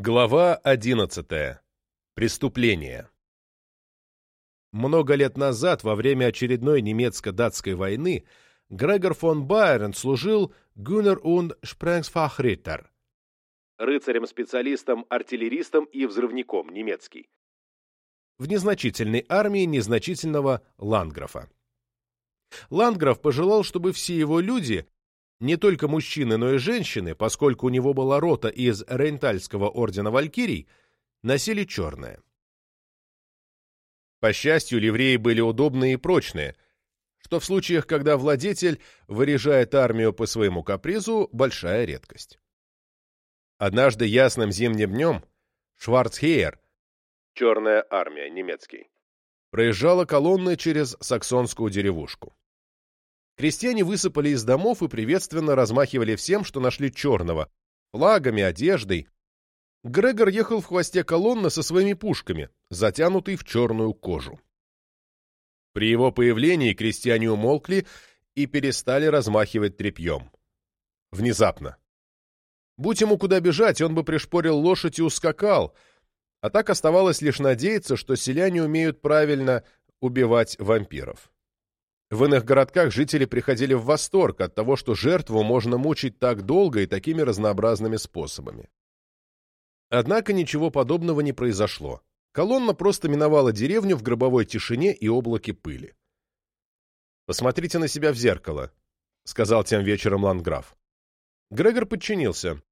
Глава 11. Преступление. Много лет назад, во время очередной немецко-датской войны, Грегор фон Байерн служил Гюнер und Sprengsfachritter, рыцарем-специалистом, артиллеристом и взрывником немецкий, в незначительной армии незначительного ландграфа. Ландграф пожелал, чтобы все его люди не только мужчины, но и женщины, поскольку у него была рота из Рейнтальского ордена Валькирий, носили черное. По счастью, ливреи были удобные и прочные, что в случаях, когда владетель выряжает армию по своему капризу, большая редкость. Однажды ясным зимним днем Шварцхейер, черная армия, немецкий, проезжала колонна через саксонскую деревушку. Крестьяне высыпали из домов и приветственно размахивали всем, что нашли черного, флагами, одеждой. Грегор ехал в хвосте колонны со своими пушками, затянутый в черную кожу. При его появлении крестьяне умолкли и перестали размахивать тряпьем. Внезапно. Будь ему куда бежать, он бы пришпорил лошадь и ускакал, а так оставалось лишь надеяться, что селяне умеют правильно убивать вампиров. В иных городках жители приходили в восторг от того, что жертву можно мучить так долго и такими разнообразными способами. Однако ничего подобного не произошло. Колонна просто миновала деревню в гробовой тишине и облаке пыли. «Посмотрите на себя в зеркало», — сказал тем вечером Ланграф. Грегор подчинился.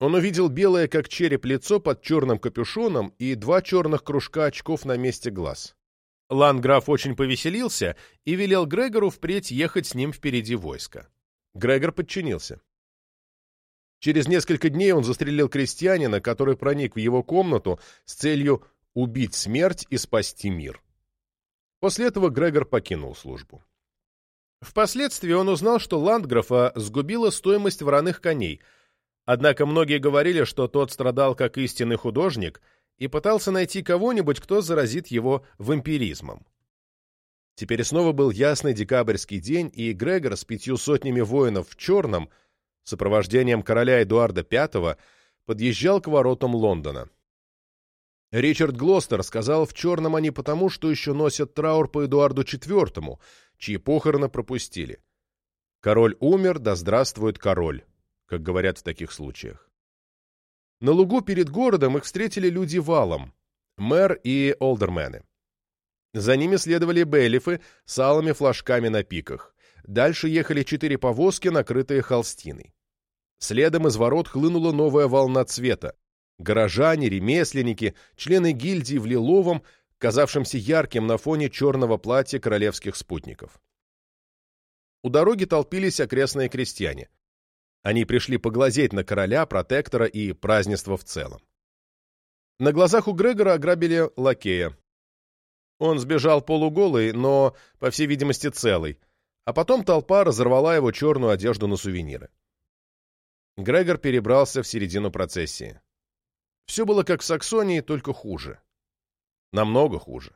Он увидел белое, как череп, лицо под черным капюшоном и два черных кружка очков на месте глаз. Ланграф очень повеселился и велел Грегору впредь ехать с ним впереди войска. Грегор подчинился. Через несколько дней он застрелил крестьянина, который проник в его комнату с целью убить смерть и спасти мир. После этого Грегор покинул службу. Впоследствии он узнал, что Ландграфа сгубила стоимость вороных коней, однако многие говорили, что тот страдал как истинный художник – и пытался найти кого-нибудь, кто заразит его вампиризмом. Теперь снова был ясный декабрьский день, и Грегор с пятью сотнями воинов в черном, сопровождением короля Эдуарда V, подъезжал к воротам Лондона. Ричард Глостер сказал, в черном они потому, что еще носят траур по Эдуарду IV, чьи похороны пропустили. Король умер, да здравствует король, как говорят в таких случаях. На лугу перед городом их встретили люди валом, мэр и олдермены. За ними следовали бейлифы с алыми флажками на пиках. Дальше ехали четыре повозки, накрытые холстиной. Следом из ворот хлынула новая волна цвета. Горожане, ремесленники, члены гильдии в лиловом, казавшемся ярким на фоне черного платья королевских спутников. У дороги толпились окрестные крестьяне. Они пришли поглазеть на короля, протектора и празднество в целом. На глазах у Грегора ограбили лакея. Он сбежал полуголый, но, по всей видимости, целый, а потом толпа разорвала его черную одежду на сувениры. Грегор перебрался в середину процессии. Все было как в Саксонии, только хуже. Намного хуже.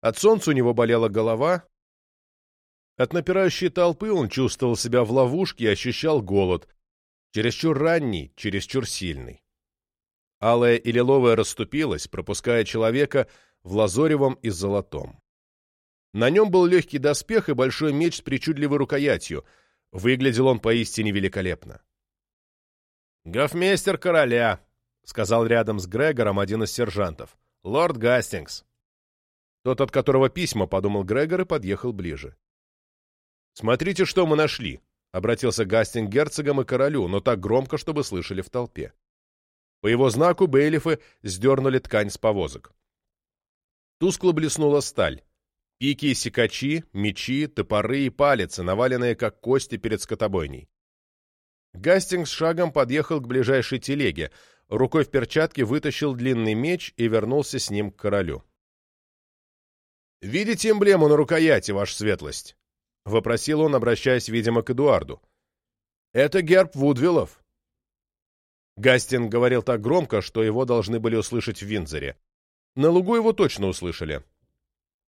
От солнца у него болела голова, от напирающей толпы он чувствовал себя в ловушке и ощущал голод. Чересчур ранний, чересчур сильный. Алая и лиловая расступилась, пропуская человека в лазоревом и золотом. На нем был легкий доспех и большой меч с причудливой рукоятью. Выглядел он поистине великолепно. «Гофмейстер короля», — сказал рядом с Грегором один из сержантов. «Лорд Гастингс». Тот, от которого письма, подумал Грегор и подъехал ближе. «Смотрите, что мы нашли!» — обратился Гастинг герцогам и королю, но так громко, чтобы слышали в толпе. По его знаку бейлифы сдернули ткань с повозок. Тускло блеснула сталь. Пики и секачи, мечи, топоры и палицы, наваленные как кости перед скотобойней. Гастингс шагом подъехал к ближайшей телеге, рукой в перчатке вытащил длинный меч и вернулся с ним к королю. «Видите эмблему на рукояти, ваша светлость?» — вопросил он, обращаясь, видимо, к Эдуарду. «Это герб Вудвиллов». Гастин говорил так громко, что его должны были услышать в Винзоре. На лугу его точно услышали.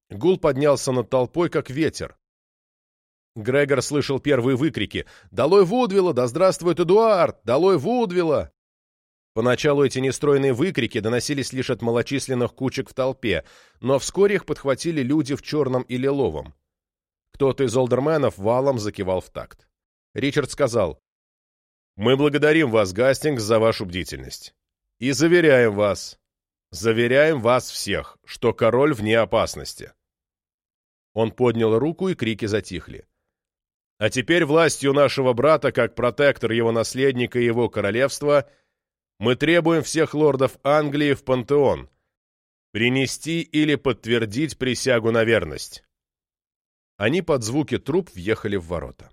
Гул поднялся над толпой, как ветер. Грегор слышал первые выкрики «Долой Вудвилла! Да здравствует Эдуард! Долой Вудвилла!» Поначалу эти нестройные выкрики доносились лишь от малочисленных кучек в толпе, но вскоре их подхватили люди в черном и лиловом. Кто-то из олдерменов валом закивал в такт. Ричард сказал, «Мы благодарим вас, Гастингс, за вашу бдительность. И заверяем вас, заверяем вас всех, что король вне опасности». Он поднял руку, и крики затихли. «А теперь властью нашего брата, как протектор его наследника и его королевства, — мы требуем всех лордов Англии в пантеон принести или подтвердить присягу на верность. Они под звуки труп въехали в ворота.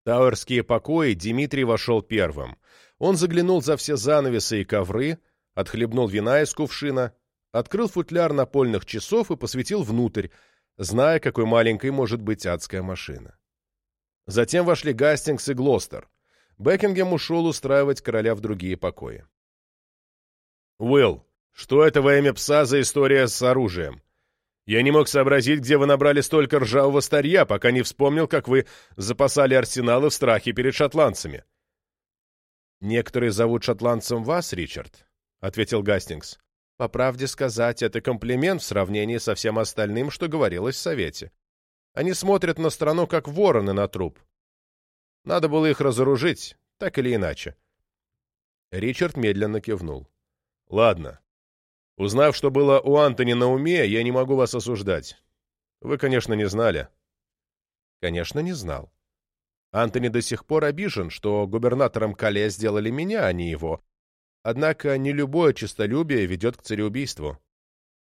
В Тауэрские покои Дмитрий вошел первым. Он заглянул за все занавесы и ковры, отхлебнул вина из кувшина, открыл футляр напольных часов и посветил внутрь, зная, какой маленькой может быть адская машина. Затем вошли Гастингс и Глостер. Бекингем ушел устраивать короля в другие покои. «Уилл, что это во имя пса за история с оружием? Я не мог сообразить, где вы набрали столько ржавого старья, пока не вспомнил, как вы запасали арсеналы в страхе перед шотландцами». «Некоторые зовут шотландцем вас, Ричард», — ответил Гастингс. «По правде сказать, это комплимент в сравнении со всем остальным, что говорилось в Совете. Они смотрят на страну, как вороны на труп. Надо было их разоружить, так или иначе. Ричард медленно кивнул. «Ладно. Узнав, что было у Антони на уме, я не могу вас осуждать. Вы, конечно, не знали». «Конечно, не знал. Антони до сих пор обижен, что губернатором Кале сделали меня, а не его. Однако не любое честолюбие ведет к цареубийству.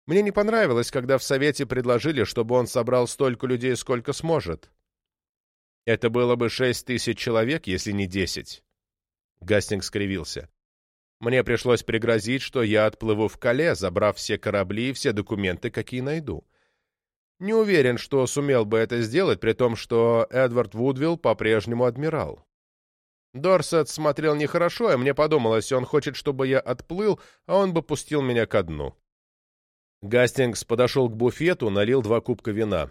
Мне не понравилось, когда в Совете предложили, чтобы он собрал столько людей, сколько сможет. Это было бы шесть тысяч человек, если не десять. Гастинг скривился. Мне пришлось пригрозить, что я отплыву в Кале, забрав все корабли и все документы, какие найду. Не уверен, что сумел бы это сделать, при том, что Эдвард Вудвилл по-прежнему адмирал. Дорсет смотрел нехорошо, и мне подумалось, он хочет, чтобы я отплыл, а он бы пустил меня ко дну. Гастингс подошел к буфету, налил два кубка вина.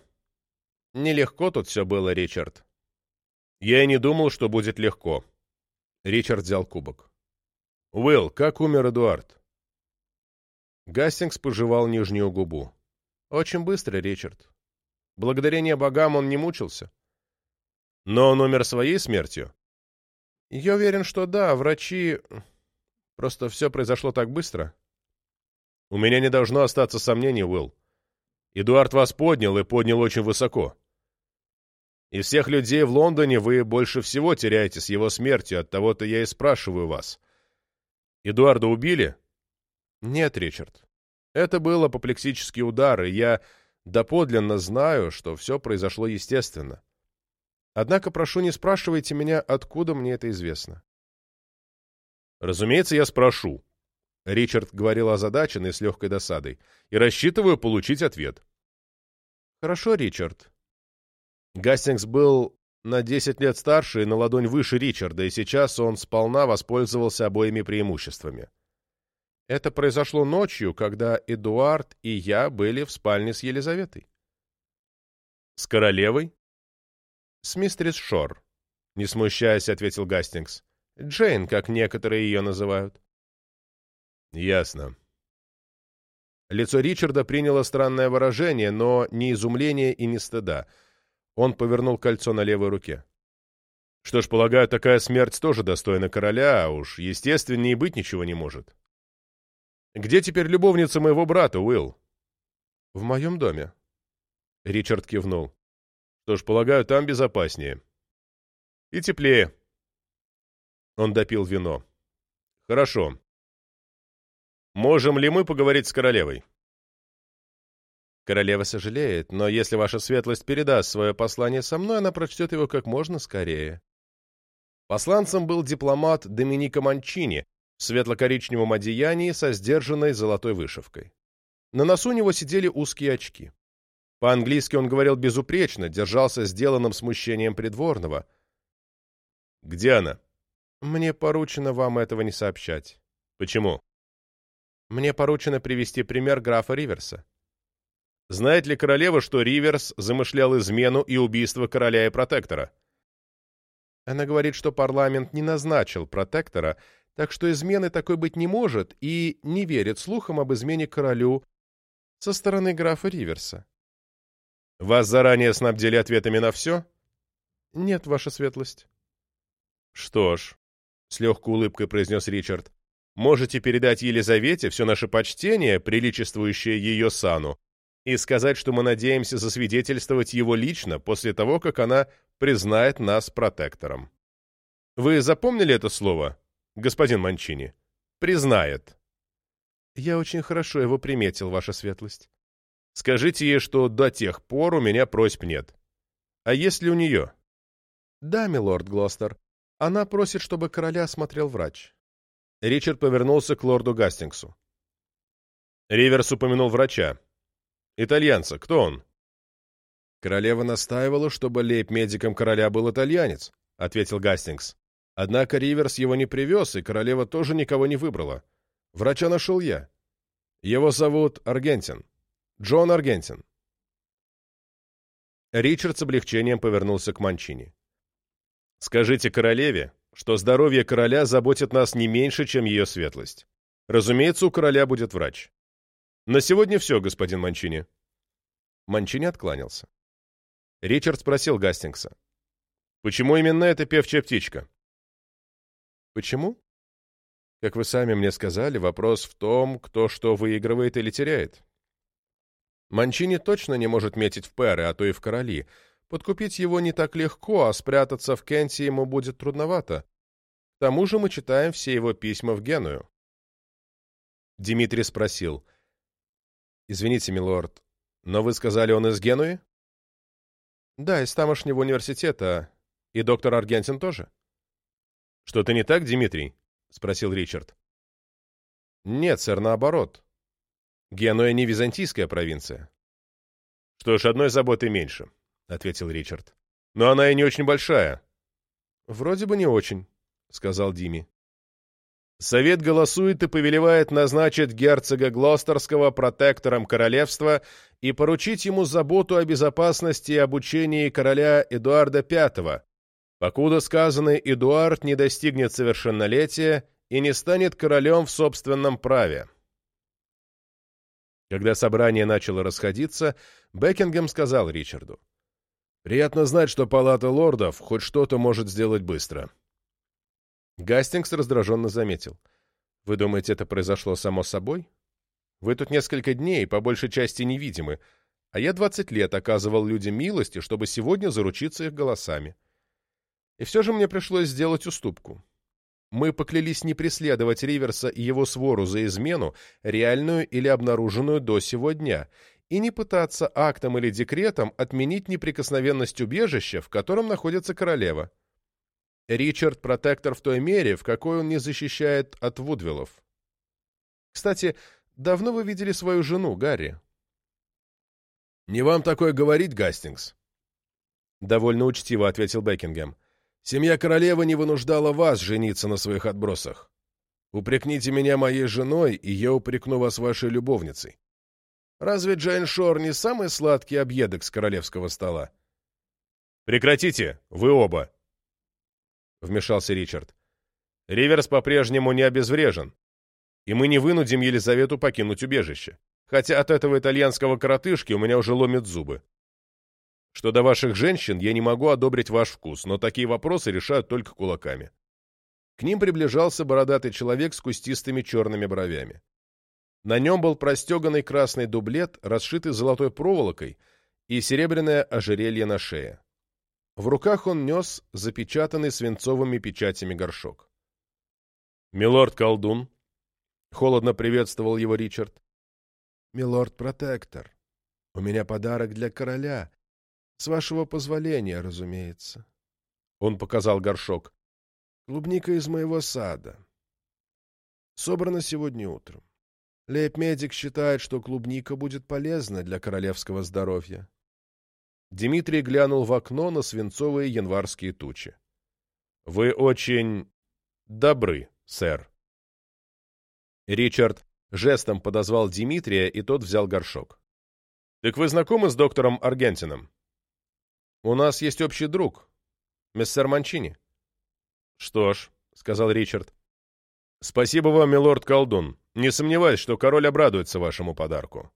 Нелегко тут все было, Ричард. Я и не думал, что будет легко. Ричард взял кубок. Уилл, как умер Эдуард? Гастингс пожевал нижнюю губу. Очень быстро, Ричард. Благодарение богам он не мучился. Но он умер своей смертью? Я уверен, что да, врачи... Просто все произошло так быстро. У меня не должно остаться сомнений, Уилл. Эдуард вас поднял и поднял очень высоко. И всех людей в Лондоне вы больше всего теряете с его смертью, от того-то я и спрашиваю вас. Эдуарда убили? Нет, Ричард. Это был апоплексический удар, и я доподлинно знаю, что все произошло естественно. Однако прошу, не спрашивайте меня, откуда мне это известно. Разумеется, я спрошу. Ричард говорил озадаченно и с легкой досадой, и рассчитываю получить ответ. Хорошо, Ричард, Гастингс был на 10 лет старше и на ладонь выше Ричарда, и сейчас он сполна воспользовался обоими преимуществами. Это произошло ночью, когда Эдуард и я были в спальне с Елизаветой. «С королевой?» «С мистерис Шор», — не смущаясь, ответил Гастингс. «Джейн, как некоторые ее называют». «Ясно». Лицо Ричарда приняло странное выражение, но не изумление и не стыда — он повернул кольцо на левой руке. Что ж, полагаю, такая смерть тоже достойна короля, а уж естественнее быть ничего не может. Где теперь любовница моего брата, Уилл? В моем доме. Ричард кивнул. Что ж, полагаю, там безопаснее. И теплее. Он допил вино. Хорошо. Можем ли мы поговорить с королевой? Королева сожалеет, но если ваша светлость передаст свое послание со мной, она прочтет его как можно скорее. Посланцем был дипломат Доминика Манчини в светло-коричневом одеянии со сдержанной золотой вышивкой. На носу у него сидели узкие очки. По-английски он говорил безупречно, держался сделанным смущением придворного. «Где она?» «Мне поручено вам этого не сообщать». «Почему?» «Мне поручено привести пример графа Риверса». Знает ли королева, что Риверс замышлял измену и убийство короля и протектора? Она говорит, что парламент не назначил протектора, Так что измены такой быть не может и не верит слухам об измене королю со стороны графа Риверса. Вас заранее снабдили ответами на все? Нет, ваша светлость. Что ж, с легкой улыбкой произнес Ричард, можете передать Елизавете все наше почтение, приличествующее ее сану, и сказать, что мы надеемся засвидетельствовать его лично после того, как она признает нас протектором. Вы запомнили это слово, господин Манчини? Признает. Я очень хорошо его приметил, ваша светлость. Скажите ей, что до тех пор у меня просьб нет. А есть ли у нее? Да, милорд Глостер. Она просит, чтобы короля осмотрел врач. Ричард повернулся к лорду Гастингсу. Риверс упомянул врача. Итальянца. Кто он? Королева настаивала, чтобы лейб-медиком короля был итальянец, ответил Гастингс. Однако Риверс его не привез, и королева тоже никого не выбрала. Врача нашел я. Его зовут Аргентин. Джон Аргентин. Ричард с облегчением повернулся к Манчини. «Скажите королеве, что здоровье короля заботит нас не меньше, чем ее светлость. Разумеется, у короля будет врач. На сегодня все, господин Манчини». Манчини откланялся. Ричард спросил Гастингса. «Почему именно эта певчая птичка?» «Почему?» «Как вы сами мне сказали, вопрос в том, кто что выигрывает или теряет. Манчини точно не может метить в пэры, а то и в короли, Подкупить его не так легко, а спрятаться в Кенте ему будет трудновато. К тому же мы читаем все его письма в Геную. Дмитрий спросил. «Извините, милорд, но вы сказали, он из Генуи?» «Да, из тамошнего университета. И доктор Аргентин тоже?» «Что-то не так, Дмитрий?» — спросил Ричард. «Нет, сэр, наоборот. Генуя не византийская провинция». «Что ж, одной заботы меньше. — ответил Ричард. «Но она и не очень большая». «Вроде бы не очень», — сказал Дими. Совет голосует и повелевает назначить герцога Глостерского протектором королевства и поручить ему заботу о безопасности и обучении короля Эдуарда V, покуда сказанный Эдуард не достигнет совершеннолетия и не станет королем в собственном праве. Когда собрание начало расходиться, Бекингем сказал Ричарду. Приятно знать, что Палата лордов хоть что-то может сделать быстро. Гастингс раздраженно заметил. Вы думаете, это произошло само собой? Вы тут несколько дней, по большей части невидимы, а я двадцать лет оказывал людям милости, чтобы сегодня заручиться их голосами. И все же мне пришлось сделать уступку. Мы поклялись не преследовать Риверса и его свору за измену, реальную или обнаруженную до сего дня, и не пытаться актом или декретом отменить неприкосновенность убежища, в котором находится королева. Ричард – протектор в той мере, в какой он не защищает от Вудвиллов. Кстати, давно вы видели свою жену, Гарри? «Не вам такое говорить, Гастингс», — довольно учтиво ответил Бекингем. «Семья королевы не вынуждала вас жениться на своих отбросах. Упрекните меня моей женой, и я упрекну вас вашей любовницей. Разве Джейн Шор не самый сладкий объедок с королевского стола? «Прекратите! Вы оба!» — вмешался Ричард. «Риверс по-прежнему не обезврежен, и мы не вынудим Елизавету покинуть убежище, хотя от этого итальянского коротышки у меня уже ломят зубы. Что до ваших женщин, я не могу одобрить ваш вкус, но такие вопросы решают только кулаками». К ним приближался бородатый человек с кустистыми черными бровями. На нем был простеганный красный дублет, расшитый золотой проволокой, и серебряное ожерелье на шее. В руках он нес запечатанный свинцовыми печатями горшок. «Милорд-колдун», — холодно приветствовал его Ричард. «Милорд-протектор, у меня подарок для короля. С вашего позволения, разумеется». Он показал горшок. «Клубника из моего сада. Собрана сегодня утром. Лейб-медик считает, что клубника будет полезна для королевского здоровья. Дмитрий глянул в окно на свинцовые январские тучи. — Вы очень добры, сэр. Ричард жестом подозвал Дмитрия, и тот взял горшок. — Так вы знакомы с доктором Аргентином? — У нас есть общий друг, мессер Манчини. — Что ж, — сказал Ричард, Спасибо вам, милорд колдун. Не сомневаюсь, что король обрадуется вашему подарку.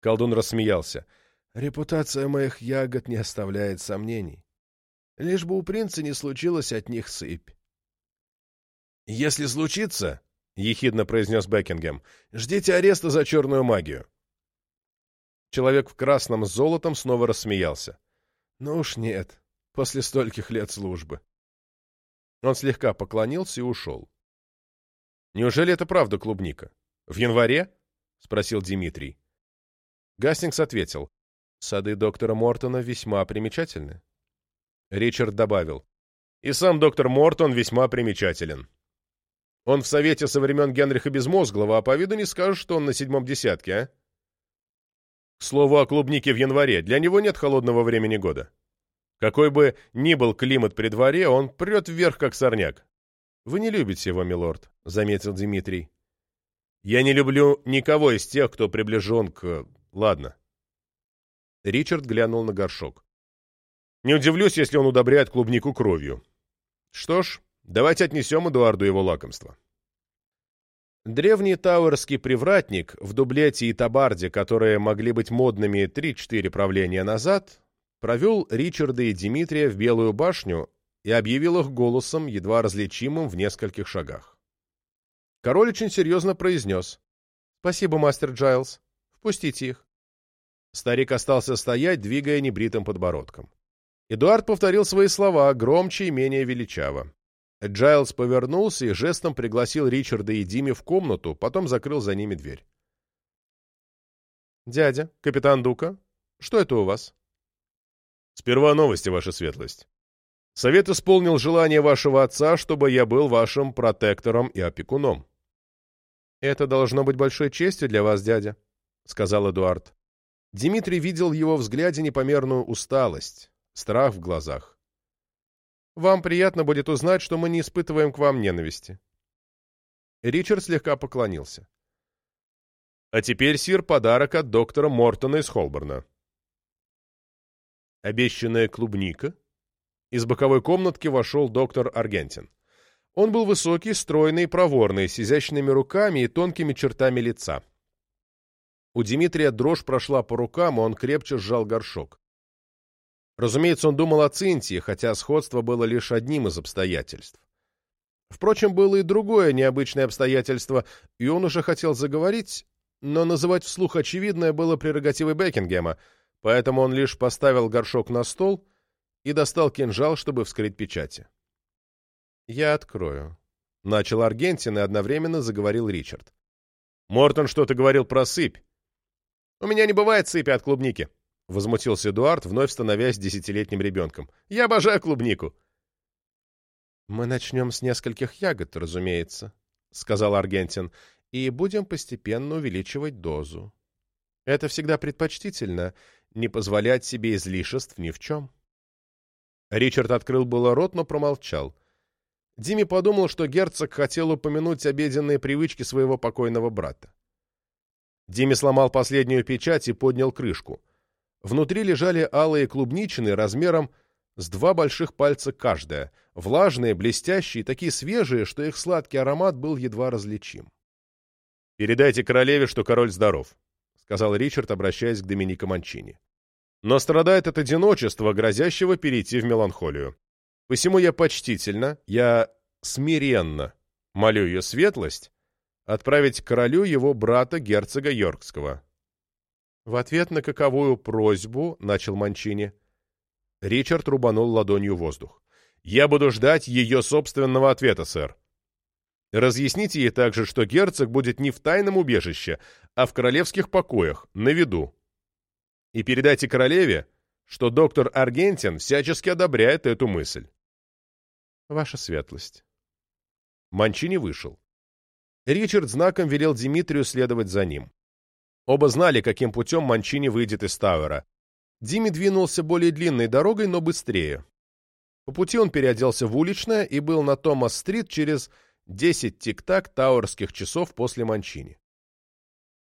Колдун рассмеялся. Репутация моих ягод не оставляет сомнений. Лишь бы у принца не случилось от них сыпь. «Если случится, — ехидно произнес Бекингем, — ждите ареста за черную магию». Человек в красном с золотом снова рассмеялся. «Ну уж нет, после стольких лет службы». Он слегка поклонился и ушел. «Неужели это правда клубника? В январе?» — спросил Дмитрий. Гастингс ответил. «Сады доктора Мортона весьма примечательны». Ричард добавил. «И сам доктор Мортон весьма примечателен. Он в совете со времен Генриха Безмозглого, а по виду не скажешь, что он на седьмом десятке, а? К слову о клубнике в январе, для него нет холодного времени года. Какой бы ни был климат при дворе, он прет вверх, как сорняк. «Вы не любите его, милорд», — заметил Дмитрий. «Я не люблю никого из тех, кто приближен к... Ладно». Ричард глянул на горшок. «Не удивлюсь, если он удобряет клубнику кровью. Что ж, давайте отнесем Эдуарду его лакомство». Древний тауэрский привратник в дублете и табарде, которые могли быть модными 3-4 правления назад, провел Ричарда и Дмитрия в Белую башню и объявил их голосом, едва различимым в нескольких шагах. Король очень серьезно произнес. «Спасибо, мастер Джайлз. Впустите их». Старик остался стоять, двигая небритым подбородком. Эдуард повторил свои слова, громче и менее величаво. Джайлз повернулся и жестом пригласил Ричарда и Дими в комнату, потом закрыл за ними дверь. «Дядя, капитан Дука, что это у вас?» «Сперва новости, ваша светлость. Совет исполнил желание вашего отца, чтобы я был вашим протектором и опекуном». «Это должно быть большой честью для вас, дядя», — сказал Эдуард. Дмитрий видел в его взгляде непомерную усталость, страх в глазах. Вам приятно будет узнать, что мы не испытываем к вам ненависти». Ричард слегка поклонился. «А теперь, сир, подарок от доктора Мортона из Холборна». Обещанная клубника. Из боковой комнатки вошел доктор Аргентин. Он был высокий, стройный, проворный, с изящными руками и тонкими чертами лица. У Дмитрия дрожь прошла по рукам, и он крепче сжал горшок. Разумеется, он думал о Цинтии, хотя сходство было лишь одним из обстоятельств. Впрочем, было и другое необычное обстоятельство, и он уже хотел заговорить, но называть вслух очевидное было прерогативой Бекингема, поэтому он лишь поставил горшок на стол и достал кинжал, чтобы вскрыть печати. «Я открою», — начал Аргентин и одновременно заговорил Ричард. «Мортон что-то говорил про сыпь». «У меня не бывает сыпи от клубники», — возмутился Эдуард, вновь становясь десятилетним ребенком. «Я обожаю клубнику!» «Мы начнем с нескольких ягод, разумеется», — сказал Аргентин, «и будем постепенно увеличивать дозу. Это всегда предпочтительно — не позволять себе излишеств ни в чем». Ричард открыл было рот, но промолчал. Диме подумал, что герцог хотел упомянуть обеденные привычки своего покойного брата. Диме сломал последнюю печать и поднял крышку — Внутри лежали алые клубничины размером с два больших пальца каждая, влажные, блестящие, такие свежие, что их сладкий аромат был едва различим. «Передайте королеве, что король здоров», — сказал Ричард, обращаясь к Доминико Манчини. «Но страдает от одиночества, грозящего перейти в меланхолию. Посему я почтительно, я смиренно молю ее светлость отправить королю его брата герцога Йоркского, в ответ на каковую просьбу, — начал Манчини. Ричард рубанул ладонью воздух. «Я буду ждать ее собственного ответа, сэр. Разъясните ей также, что герцог будет не в тайном убежище, а в королевских покоях, на виду. И передайте королеве, что доктор Аргентин всячески одобряет эту мысль». «Ваша светлость». Манчини вышел. Ричард знаком велел Димитрию следовать за ним. Оба знали, каким путем Манчини выйдет из Тауэра. Дими двинулся более длинной дорогой, но быстрее. По пути он переоделся в уличное и был на Томас-стрит через 10 тик-так тауэрских часов после Манчини.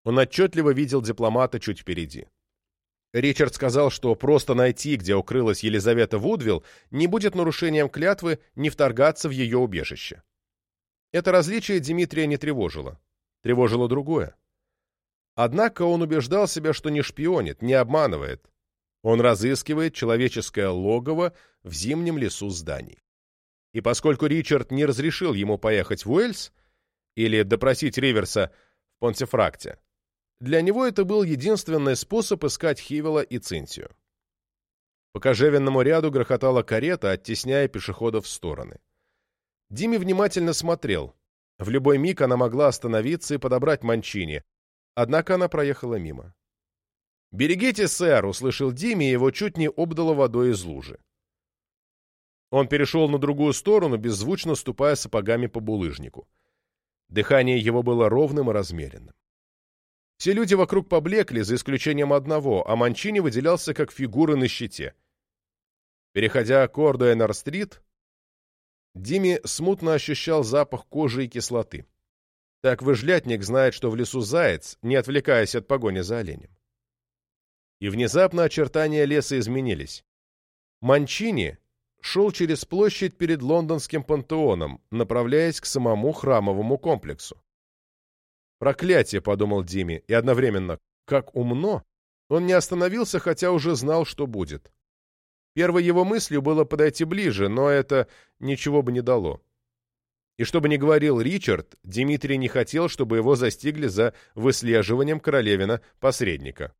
Он отчетливо видел дипломата чуть впереди. Ричард сказал, что просто найти, где укрылась Елизавета Вудвилл, не будет нарушением клятвы не вторгаться в ее убежище. Это различие Дмитрия не тревожило. Тревожило другое. Однако он убеждал себя, что не шпионит, не обманывает. Он разыскивает человеческое логово в зимнем лесу зданий. И поскольку Ричард не разрешил ему поехать в Уэльс или допросить Риверса в Понтефракте, для него это был единственный способ искать Хивела и Цинтию. По кожевенному ряду грохотала карета, оттесняя пешеходов в стороны. Диме внимательно смотрел. В любой миг она могла остановиться и подобрать Манчини, однако она проехала мимо. «Берегите, сэр!» — услышал Диме, и его чуть не обдало водой из лужи. Он перешел на другую сторону, беззвучно ступая сапогами по булыжнику. Дыхание его было ровным и размеренным. Все люди вокруг поблекли, за исключением одного, а Манчини выделялся как фигура на щите. Переходя к Ордуэннер-стрит, Дими смутно ощущал запах кожи и кислоты. Так выжлятник знает, что в лесу заяц, не отвлекаясь от погони за оленем. И внезапно очертания леса изменились. Манчини шел через площадь перед лондонским пантеоном, направляясь к самому храмовому комплексу. «Проклятие!» — подумал Дими, и одновременно «как умно!» Он не остановился, хотя уже знал, что будет. Первой его мыслью было подойти ближе, но это ничего бы не дало. И что бы ни говорил Ричард, Дмитрий не хотел, чтобы его застигли за выслеживанием королевина-посредника.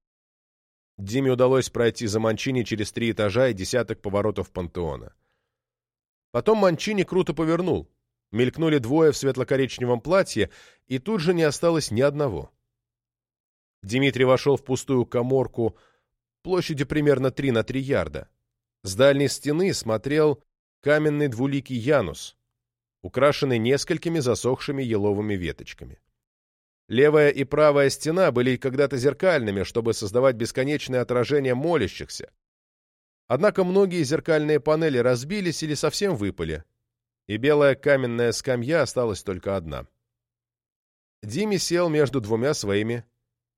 Диме удалось пройти за Манчини через три этажа и десяток поворотов пантеона. Потом Манчини круто повернул. Мелькнули двое в светло-коричневом платье, и тут же не осталось ни одного. Дмитрий вошел в пустую коморку площадью примерно 3 на 3 ярда. С дальней стены смотрел каменный двуликий Янус, украшенный несколькими засохшими еловыми веточками. Левая и правая стена были когда-то зеркальными, чтобы создавать бесконечное отражение молящихся. Однако многие зеркальные панели разбились или совсем выпали, и белая каменная скамья осталась только одна. Дими сел между двумя своими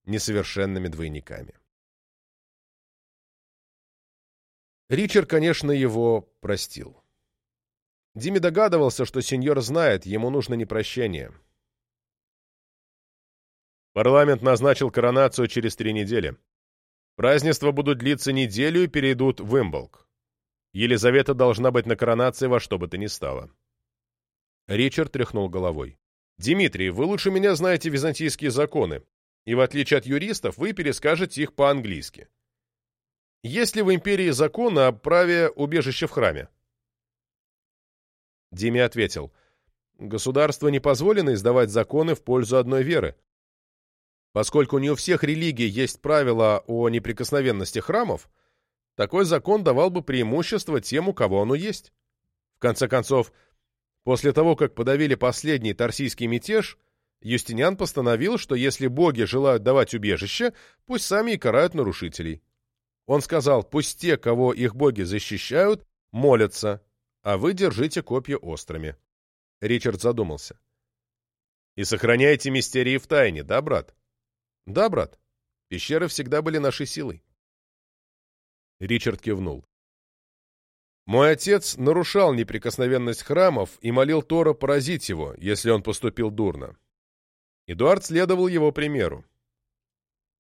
несовершенными двойниками. Ричард, конечно, его простил. Дими догадывался, что сеньор знает, ему нужно не прощение. Парламент назначил коронацию через три недели. Празднества будут длиться неделю и перейдут в Имболк. Елизавета должна быть на коронации во что бы то ни стало. Ричард тряхнул головой. «Дмитрий, вы лучше меня знаете византийские законы, и в отличие от юристов, вы перескажете их по-английски. Есть ли в империи закон о праве убежища в храме?» Диме ответил, «Государство не позволено издавать законы в пользу одной веры. Поскольку не у всех религий есть правила о неприкосновенности храмов, такой закон давал бы преимущество тем, у кого оно есть. В конце концов, после того, как подавили последний торсийский мятеж, Юстиниан постановил, что если боги желают давать убежище, пусть сами и карают нарушителей. Он сказал, пусть те, кого их боги защищают, молятся, а вы держите копья острыми. Ричард задумался. И сохраняйте мистерии в тайне, да, брат? Да, брат. Пещеры всегда были нашей силой. Ричард кивнул. Мой отец нарушал неприкосновенность храмов и молил Тора поразить его, если он поступил дурно. Эдуард следовал его примеру.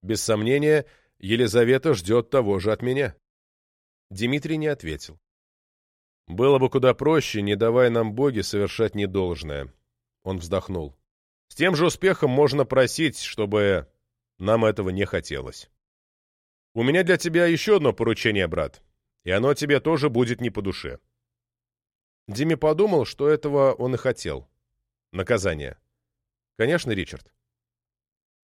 Без сомнения, Елизавета ждет того же от меня. Дмитрий не ответил. Было бы куда проще, не давая нам боги совершать недолжное. Он вздохнул. С тем же успехом можно просить, чтобы нам этого не хотелось. У меня для тебя еще одно поручение, брат, и оно тебе тоже будет не по душе. Диме подумал, что этого он и хотел. Наказание. Конечно, Ричард.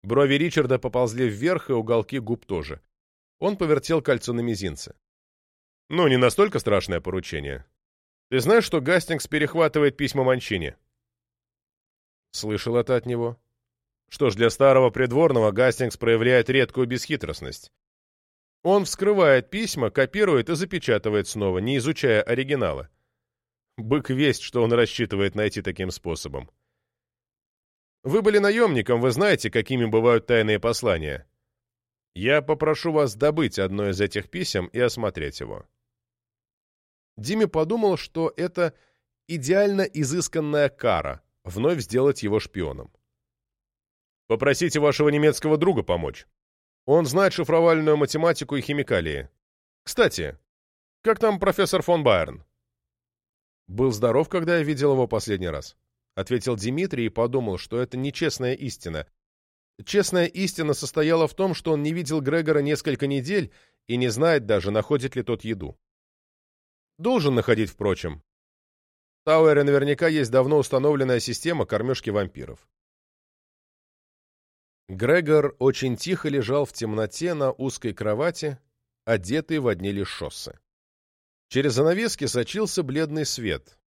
Брови Ричарда поползли вверх, и уголки губ тоже. Он повертел кольцо на мизинце. «Ну, не настолько страшное поручение. Ты знаешь, что Гастингс перехватывает письма Манчини?» «Слышал это от него». Что ж, для старого придворного Гастингс проявляет редкую бесхитростность. Он вскрывает письма, копирует и запечатывает снова, не изучая оригинала. Бык весть, что он рассчитывает найти таким способом. Вы были наемником, вы знаете, какими бывают тайные послания. Я попрошу вас добыть одно из этих писем и осмотреть его. Диме подумал, что это идеально изысканная кара, вновь сделать его шпионом. Попросите вашего немецкого друга помочь. Он знает шифровальную математику и химикалии. Кстати, как там профессор фон Байерн? Был здоров, когда я видел его последний раз. Ответил Дмитрий и подумал, что это нечестная истина. Честная истина состояла в том, что он не видел Грегора несколько недель и не знает даже, находит ли тот еду. Должен находить, впрочем. В Тауэре наверняка есть давно установленная система кормежки вампиров. Грегор очень тихо лежал в темноте на узкой кровати, одетый в одни лишь шоссы. Через занавески сочился бледный свет.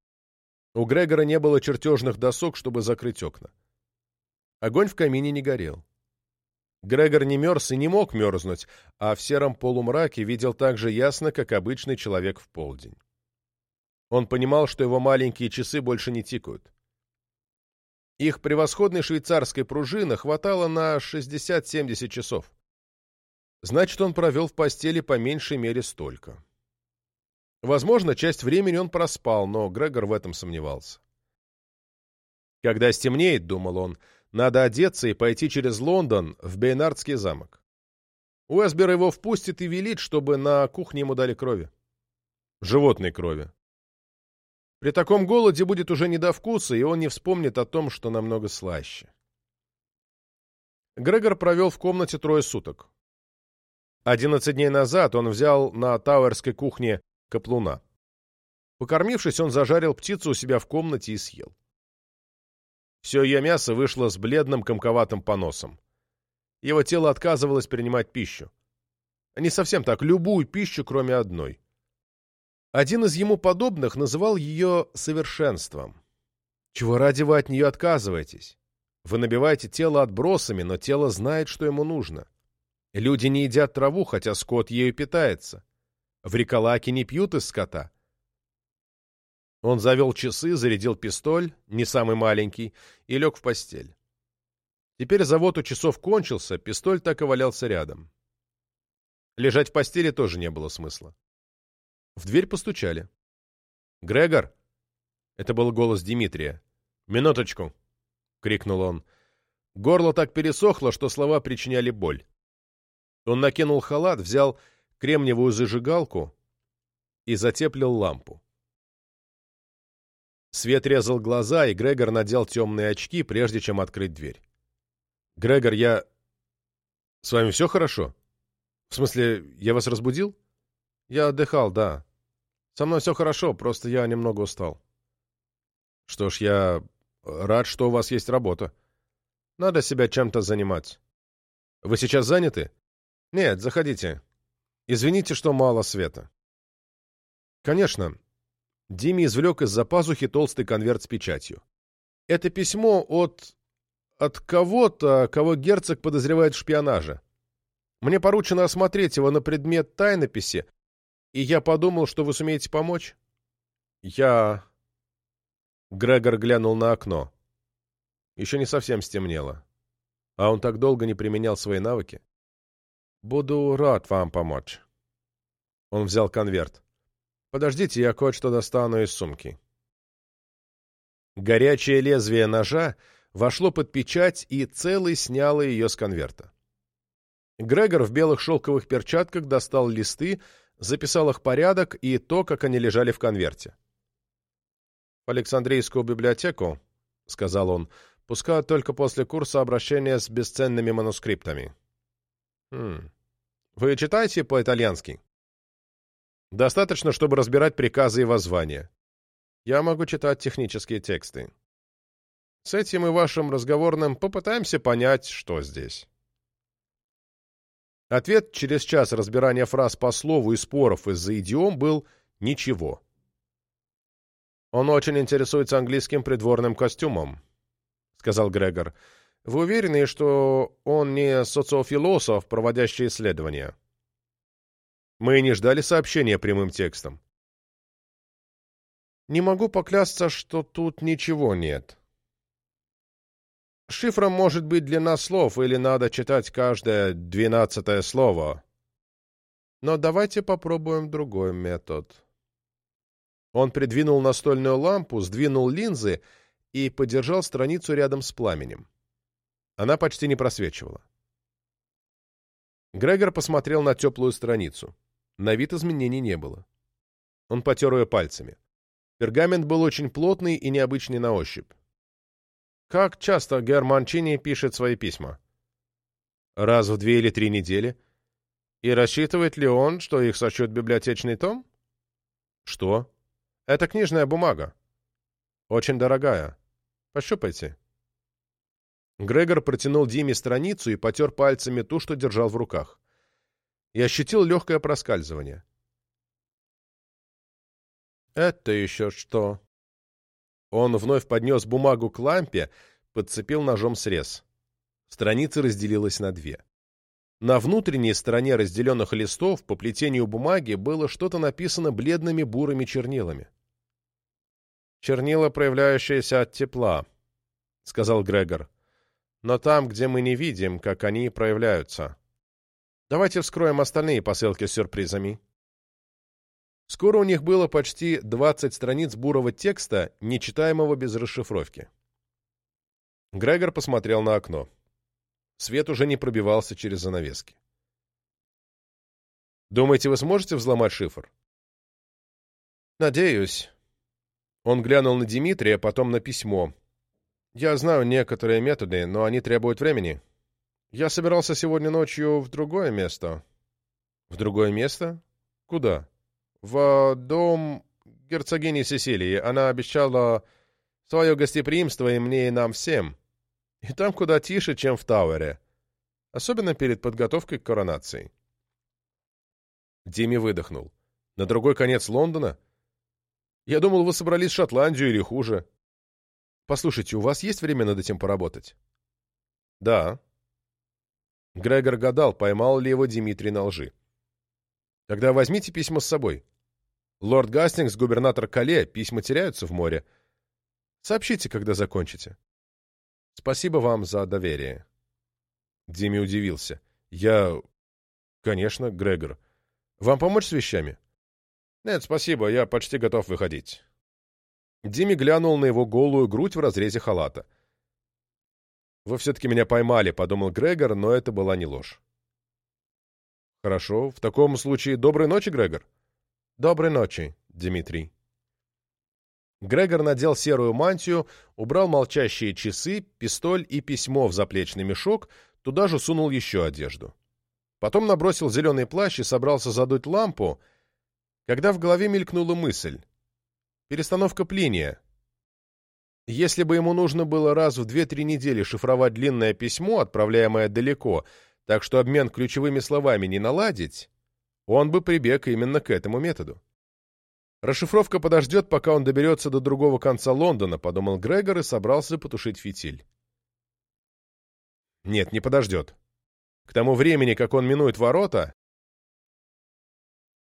У Грегора не было чертежных досок, чтобы закрыть окна. Огонь в камине не горел. Грегор не мерз и не мог мерзнуть, а в сером полумраке видел так же ясно, как обычный человек в полдень. Он понимал, что его маленькие часы больше не тикают. Их превосходной швейцарской пружины хватало на 60-70 часов. Значит, он провел в постели по меньшей мере столько. Возможно, часть времени он проспал, но Грегор в этом сомневался. Когда стемнеет, думал он, надо одеться и пойти через Лондон в Бейнардский замок. Уэсбер его впустит и велит, чтобы на кухне ему дали крови. Животной крови. При таком голоде будет уже не до вкуса, и он не вспомнит о том, что намного слаще. Грегор провел в комнате трое суток. Одиннадцать дней назад он взял на тауэрской кухне каплуна. Покормившись, он зажарил птицу у себя в комнате и съел. Все ее мясо вышло с бледным комковатым поносом. Его тело отказывалось принимать пищу. Не совсем так, любую пищу, кроме одной. Один из ему подобных называл ее совершенством. Чего ради вы от нее отказываетесь? Вы набиваете тело отбросами, но тело знает, что ему нужно. Люди не едят траву, хотя скот ею питается. В реколаке не пьют из скота. Он завел часы, зарядил пистоль, не самый маленький, и лег в постель. Теперь завод у часов кончился, пистоль так и валялся рядом. Лежать в постели тоже не было смысла. В дверь постучали. «Грегор!» Это был голос Дмитрия. «Минуточку!» — крикнул он. Горло так пересохло, что слова причиняли боль. Он накинул халат, взял кремниевую зажигалку и затеплил лампу. Свет резал глаза, и Грегор надел темные очки, прежде чем открыть дверь. «Грегор, я... С вами все хорошо? В смысле, я вас разбудил?» Я отдыхал, да. Со мной все хорошо, просто я немного устал. Что ж, я рад, что у вас есть работа. Надо себя чем-то занимать. Вы сейчас заняты? Нет, заходите. Извините, что мало света. Конечно. Диме извлек из-за пазухи толстый конверт с печатью. Это письмо от... от кого-то, кого герцог подозревает в шпионаже. Мне поручено осмотреть его на предмет тайнописи, и я подумал, что вы сумеете помочь. Я... Грегор глянул на окно. Еще не совсем стемнело. А он так долго не применял свои навыки. Буду рад вам помочь. Он взял конверт. Подождите, я кое-что достану из сумки. Горячее лезвие ножа вошло под печать и целый сняло ее с конверта. Грегор в белых шелковых перчатках достал листы, записал их порядок и то, как они лежали в конверте. «В Александрийскую библиотеку», — сказал он, — «пускают только после курса обращения с бесценными манускриптами». «Хм. Вы читаете по-итальянски?» «Достаточно, чтобы разбирать приказы и воззвания. Я могу читать технические тексты. С этим и вашим разговорным попытаемся понять, что здесь». Ответ через час разбирания фраз по слову и споров из-за идиом был «ничего». «Он очень интересуется английским придворным костюмом», — сказал Грегор. «Вы уверены, что он не социофилософ, проводящий исследования?» Мы не ждали сообщения прямым текстом. «Не могу поклясться, что тут ничего нет», Шифром может быть длина слов, или надо читать каждое двенадцатое слово. Но давайте попробуем другой метод. Он придвинул настольную лампу, сдвинул линзы и подержал страницу рядом с пламенем. Она почти не просвечивала. Грегор посмотрел на теплую страницу. На вид изменений не было. Он потер ее пальцами. Пергамент был очень плотный и необычный на ощупь. Как часто Германчини пишет свои письма? Раз в две или три недели. И рассчитывает ли он, что их сочет библиотечный том? Что? Это книжная бумага. Очень дорогая. Пощупайте. Грегор протянул Диме страницу и потер пальцами ту, что держал в руках. И ощутил легкое проскальзывание. «Это еще что?» Он вновь поднес бумагу к лампе, подцепил ножом срез. Страница разделилась на две. На внутренней стороне разделенных листов по плетению бумаги было что-то написано бледными бурыми чернилами. «Чернила, проявляющиеся от тепла», — сказал Грегор. «Но там, где мы не видим, как они проявляются. Давайте вскроем остальные посылки с сюрпризами». Скоро у них было почти 20 страниц бурого текста, нечитаемого без расшифровки. Грегор посмотрел на окно. Свет уже не пробивался через занавески. «Думаете, вы сможете взломать шифр?» «Надеюсь». Он глянул на Дмитрия, потом на письмо. «Я знаю некоторые методы, но они требуют времени. Я собирался сегодня ночью в другое место». «В другое место? Куда?» «В дом герцогини Сесилии. Она обещала свое гостеприимство и мне, и нам всем. И там куда тише, чем в Тауэре. Особенно перед подготовкой к коронации. Дими выдохнул. На другой конец Лондона? Я думал, вы собрались в Шотландию или хуже. Послушайте, у вас есть время над этим поработать? Да. Грегор гадал, поймал ли его Дмитрий на лжи. Тогда возьмите письма с собой. Лорд Гастингс, губернатор Кале, письма теряются в море. Сообщите, когда закончите. Спасибо вам за доверие. Дими удивился. Я... Конечно, Грегор. Вам помочь с вещами? Нет, спасибо, я почти готов выходить. Дими глянул на его голую грудь в разрезе халата. «Вы все-таки меня поймали», — подумал Грегор, но это была не ложь. «Хорошо. В таком случае доброй ночи, Грегор». «Доброй ночи, Дмитрий». Грегор надел серую мантию, убрал молчащие часы, пистоль и письмо в заплечный мешок, туда же сунул еще одежду. Потом набросил зеленый плащ и собрался задуть лампу, когда в голове мелькнула мысль. Перестановка Плиния. Если бы ему нужно было раз в две-три недели шифровать длинное письмо, отправляемое далеко, так что обмен ключевыми словами не наладить, он бы прибег именно к этому методу. Расшифровка подождет, пока он доберется до другого конца Лондона, подумал Грегор и собрался потушить фитиль. Нет, не подождет. К тому времени, как он минует ворота,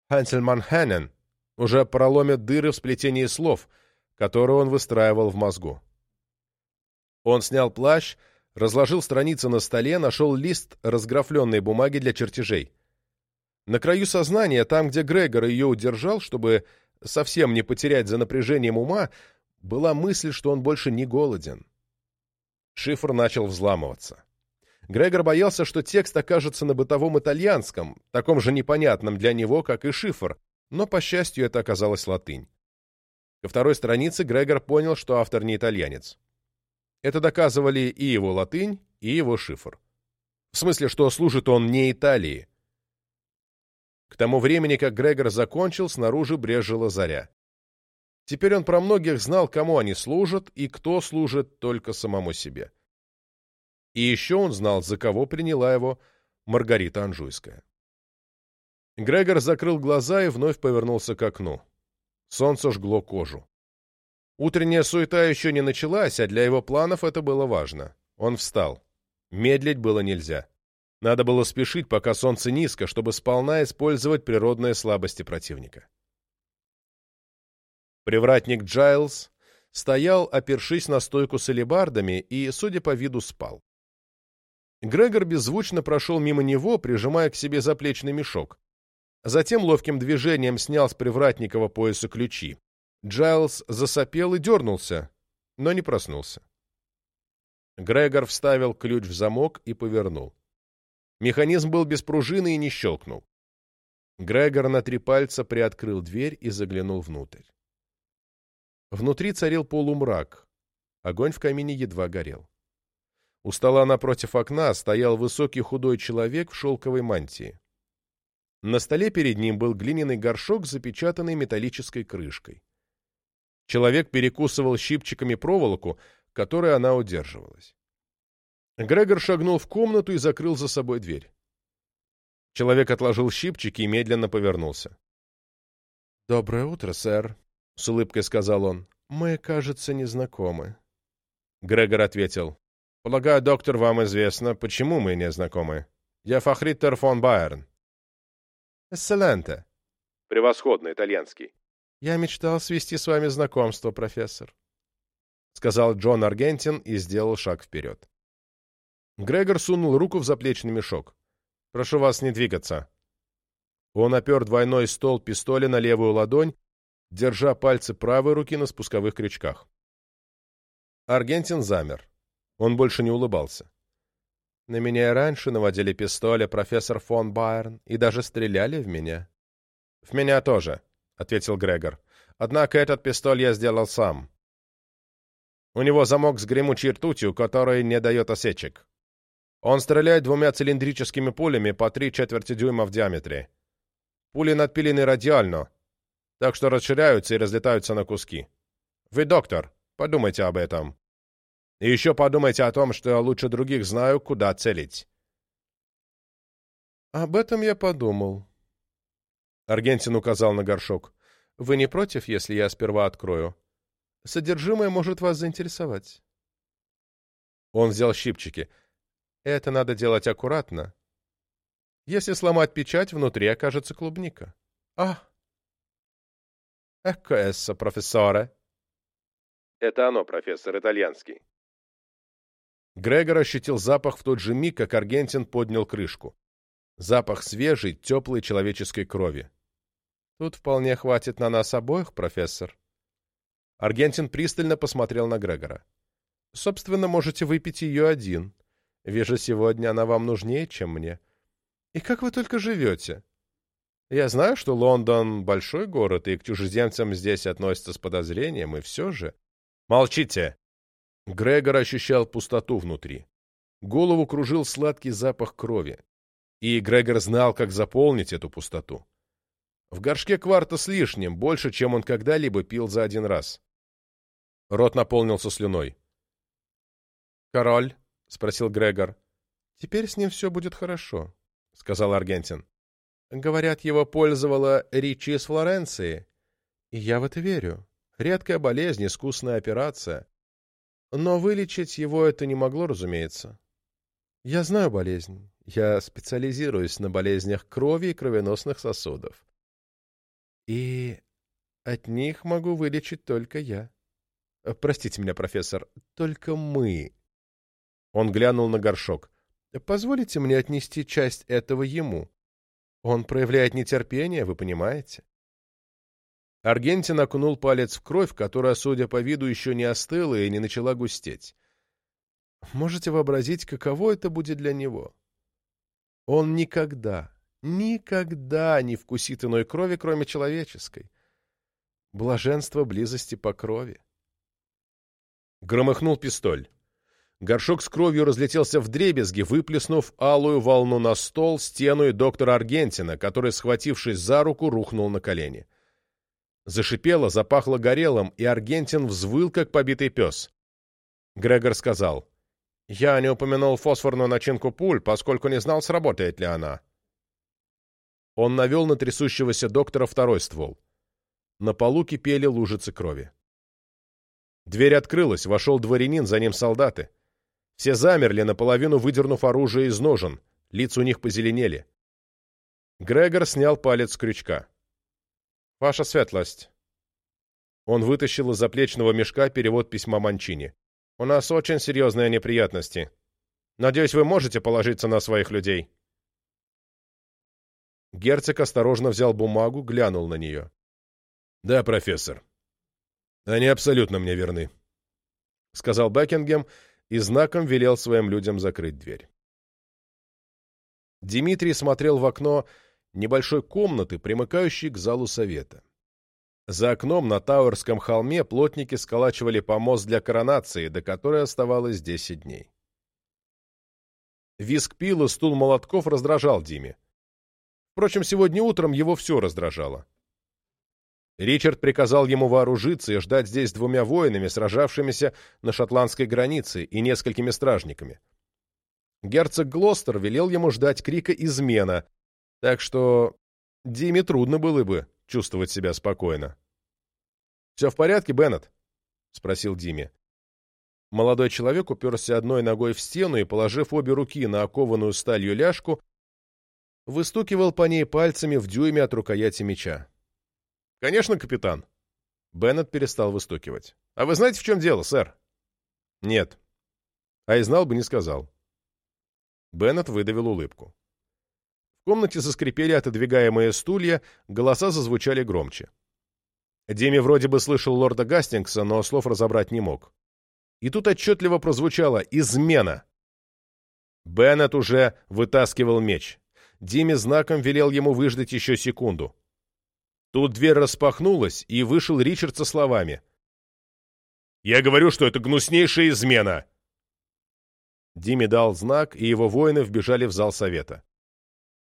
Хансельман Хеннен уже проломит дыры в сплетении слов, которые он выстраивал в мозгу. Он снял плащ, разложил страницы на столе, нашел лист разграфленной бумаги для чертежей. На краю сознания, там, где Грегор ее удержал, чтобы совсем не потерять за напряжением ума, была мысль, что он больше не голоден. Шифр начал взламываться. Грегор боялся, что текст окажется на бытовом итальянском, таком же непонятном для него, как и шифр, но, по счастью, это оказалась латынь. Ко второй странице Грегор понял, что автор не итальянец. Это доказывали и его латынь, и его шифр. В смысле, что служит он не Италии, к тому времени, как Грегор закончил, снаружи брежила заря. Теперь он про многих знал, кому они служат и кто служит только самому себе. И еще он знал, за кого приняла его Маргарита Анжуйская. Грегор закрыл глаза и вновь повернулся к окну. Солнце жгло кожу. Утренняя суета еще не началась, а для его планов это было важно. Он встал. Медлить было нельзя. Надо было спешить, пока солнце низко, чтобы сполна использовать природные слабости противника. Привратник Джайлз стоял, опершись на стойку с алебардами, и, судя по виду, спал. Грегор беззвучно прошел мимо него, прижимая к себе заплечный мешок. Затем ловким движением снял с привратникова пояса ключи. Джайлз засопел и дернулся. но не проснулся. Грегор вставил ключ в замок и повернул. Механизм был без пружины и не щелкнул. Грегор на три пальца приоткрыл дверь и заглянул внутрь. Внутри царил полумрак. Огонь в камине едва горел. У стола напротив окна стоял высокий худой человек в шелковой мантии. На столе перед ним был глиняный горшок с запечатанной металлической крышкой. Человек перекусывал щипчиками проволоку, которой она удерживалась. Грегор шагнул в комнату и закрыл за собой дверь. Человек отложил щипчики и медленно повернулся. «Доброе утро, сэр», — с улыбкой сказал он. «Мы, кажется, не знакомы». Грегор ответил. «Полагаю, доктор, вам известно, почему мы не знакомы. Я Фахриттер фон Байерн». «Эсселенте». «Превосходно, итальянский». «Я мечтал свести с вами знакомство, профессор», — сказал Джон Аргентин и сделал шаг вперед. Грегор сунул руку в заплечный мешок. «Прошу вас не двигаться». Он опер двойной стол пистоля на левую ладонь, держа пальцы правой руки на спусковых крючках. Аргентин замер. Он больше не улыбался. На меня и раньше наводили пистоли профессор фон Байерн и даже стреляли в меня. — В меня тоже, — ответил Грегор. — Однако этот пистоль я сделал сам. У него замок с гремучей ртутью, который не дает осечек. Он стреляет двумя цилиндрическими пулями по три четверти дюйма в диаметре. Пули надпилены радиально, так что расширяются и разлетаются на куски. Вы доктор, подумайте об этом. И еще подумайте о том, что я лучше других знаю, куда целить. Об этом я подумал. Аргентин указал на горшок. Вы не против, если я сперва открою? Содержимое может вас заинтересовать. Он взял щипчики — это надо делать аккуратно. Если сломать печать, внутри окажется клубника. А! Экко эссо, профессоре. Это оно, профессор, итальянский. Грегор ощутил запах в тот же миг, как Аргентин поднял крышку. Запах свежей, теплой человеческой крови. Тут вполне хватит на нас обоих, профессор. Аргентин пристально посмотрел на Грегора. Собственно, можете выпить ее один. Вижу, сегодня она вам нужнее, чем мне. И как вы только живете? Я знаю, что Лондон — большой город, и к чужеземцам здесь относятся с подозрением, и все же... Молчите! Грегор ощущал пустоту внутри. Голову кружил сладкий запах крови. И Грегор знал, как заполнить эту пустоту. В горшке кварта с лишним, больше, чем он когда-либо пил за один раз. Рот наполнился слюной. «Король», — спросил Грегор. «Теперь с ним все будет хорошо», — сказал Аргентин. «Говорят, его пользовала Ричи из Флоренции. И я в это верю. Редкая болезнь, искусная операция. Но вылечить его это не могло, разумеется. Я знаю болезнь. Я специализируюсь на болезнях крови и кровеносных сосудов. И от них могу вылечить только я. Простите меня, профессор, только мы он глянул на горшок. «Позволите мне отнести часть этого ему? Он проявляет нетерпение, вы понимаете?» Аргентин окунул палец в кровь, которая, судя по виду, еще не остыла и не начала густеть. Можете вообразить, каково это будет для него? Он никогда, никогда не вкусит иной крови, кроме человеческой. Блаженство близости по крови. Громыхнул пистоль. Горшок с кровью разлетелся в дребезги, выплеснув алую волну на стол, стену и доктора Аргентина, который, схватившись за руку, рухнул на колени. Зашипело, запахло горелым, и Аргентин взвыл, как побитый пес. Грегор сказал, «Я не упомянул фосфорную начинку пуль, поскольку не знал, сработает ли она». Он навел на трясущегося доктора второй ствол. На полу кипели лужицы крови. Дверь открылась, вошел дворянин, за ним солдаты. Все замерли, наполовину выдернув оружие из ножен, лица у них позеленели. Грегор снял палец с крючка. «Ваша светлость». Он вытащил из заплечного мешка перевод письма Манчини. «У нас очень серьезные неприятности. Надеюсь, вы можете положиться на своих людей». Герцог осторожно взял бумагу, глянул на нее. «Да, профессор. Они абсолютно мне верны. сказал Бекингем и знаком велел своим людям закрыть дверь. Дмитрий смотрел в окно небольшой комнаты, примыкающей к залу совета. За окном на Тауэрском холме плотники сколачивали помост для коронации, до которой оставалось 10 дней. Виск пил и стул молотков раздражал Диме. Впрочем, сегодня утром его все раздражало. Ричард приказал ему вооружиться и ждать здесь двумя воинами, сражавшимися на шотландской границе, и несколькими стражниками. Герцог Глостер велел ему ждать крика «измена», так что Диме трудно было бы чувствовать себя спокойно. «Все в порядке, Беннет?» — спросил Диме. Молодой человек уперся одной ногой в стену и, положив обе руки на окованную сталью ляжку, выстукивал по ней пальцами в дюйме от рукояти меча. «Конечно, капитан». Беннет перестал выстукивать. «А вы знаете, в чем дело, сэр?» «Нет». А и знал бы, не сказал. Беннет выдавил улыбку. Комнате заскрипели отодвигаемые стулья, голоса зазвучали громче. Деми вроде бы слышал лорда Гастингса, но слов разобрать не мог. И тут отчетливо прозвучало «измена». Беннет уже вытаскивал меч. Дими знаком велел ему выждать еще секунду. Тут дверь распахнулась, и вышел Ричард со словами. «Я говорю, что это гнуснейшая измена!» Дими дал знак, и его воины вбежали в зал совета.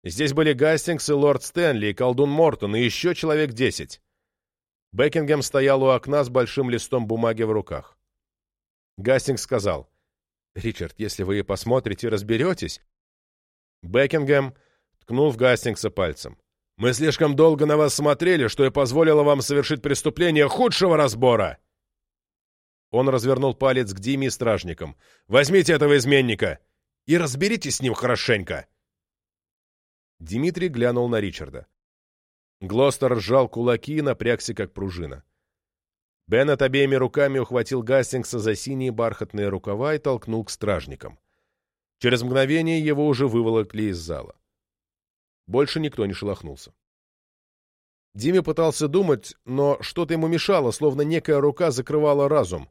Здесь были Гастингс и лорд Стэнли, и колдун Мортон, и еще человек десять. Бекингем стоял у окна с большим листом бумаги в руках. Гастингс сказал, «Ричард, если вы посмотрите разберетесь...» Бекингем ткнул в Гастингса пальцем. «Мы слишком долго на вас смотрели, что и позволило вам совершить преступление худшего разбора!» Он развернул палец к Диме и стражникам. «Возьмите этого изменника и разберитесь с ним хорошенько!» Дмитрий глянул на Ричарда. Глостер сжал кулаки и напрягся, как пружина. Беннет обеими руками ухватил Гастингса за синие бархатные рукава и толкнул к стражникам. Через мгновение его уже выволокли из зала. Больше никто не шелохнулся. Диме пытался думать, но что-то ему мешало, словно некая рука закрывала разум.